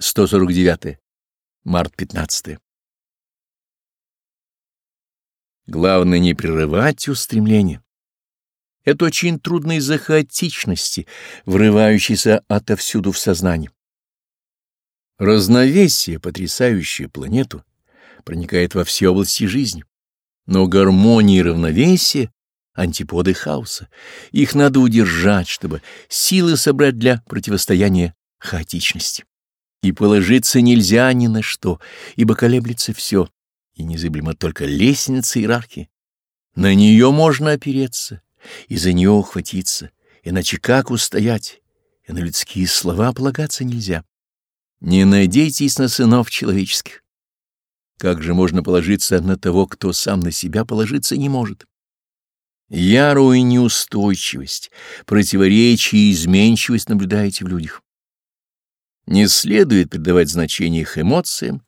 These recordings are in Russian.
149. Март 15. Главное не прерывать устремление. Это очень трудно из-за хаотичности, врывающейся отовсюду в сознание. Разновесие, потрясающее планету, проникает во все области жизни. Но гармония и равновесие — антиподы хаоса. Их надо удержать, чтобы силы собрать для противостояния хаотичности. И положиться нельзя ни на что, ибо колеблется все, и незыблема только лестница иерархии. На нее можно опереться, и за нее ухватиться, иначе как устоять, и на людские слова полагаться нельзя. Не надейтесь на сынов человеческих. Как же можно положиться на того, кто сам на себя положиться не может? Ярую неустойчивость, противоречие и изменчивость наблюдаете в людях. Не следует придавать значение их эмоциям,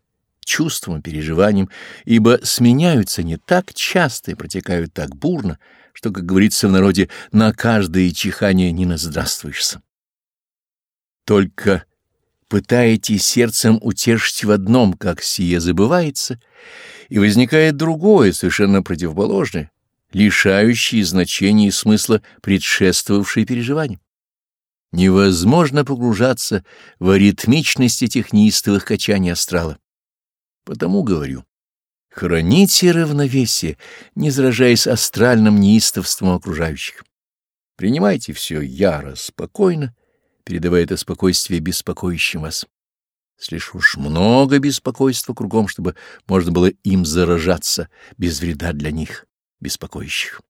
чувствам, переживаниям, ибо сменяются не так часто и протекают так бурно, что, как говорится в народе, на каждое чихание не наздравствуешься. Только пытаетесь сердцем утешить в одном, как сие забывается, и возникает другое, совершенно противоположное, лишающее значения и смысла предшествовавшее переживание. Невозможно погружаться в аритмичность этих неистовых качаний астрала. Потому говорю, храните равновесие, не заражаясь астральным неистовством окружающих. Принимайте все яро, спокойно, передавая это спокойствие беспокоящим вас. Слишком уж много беспокойства кругом, чтобы можно было им заражаться без вреда для них, беспокоящих.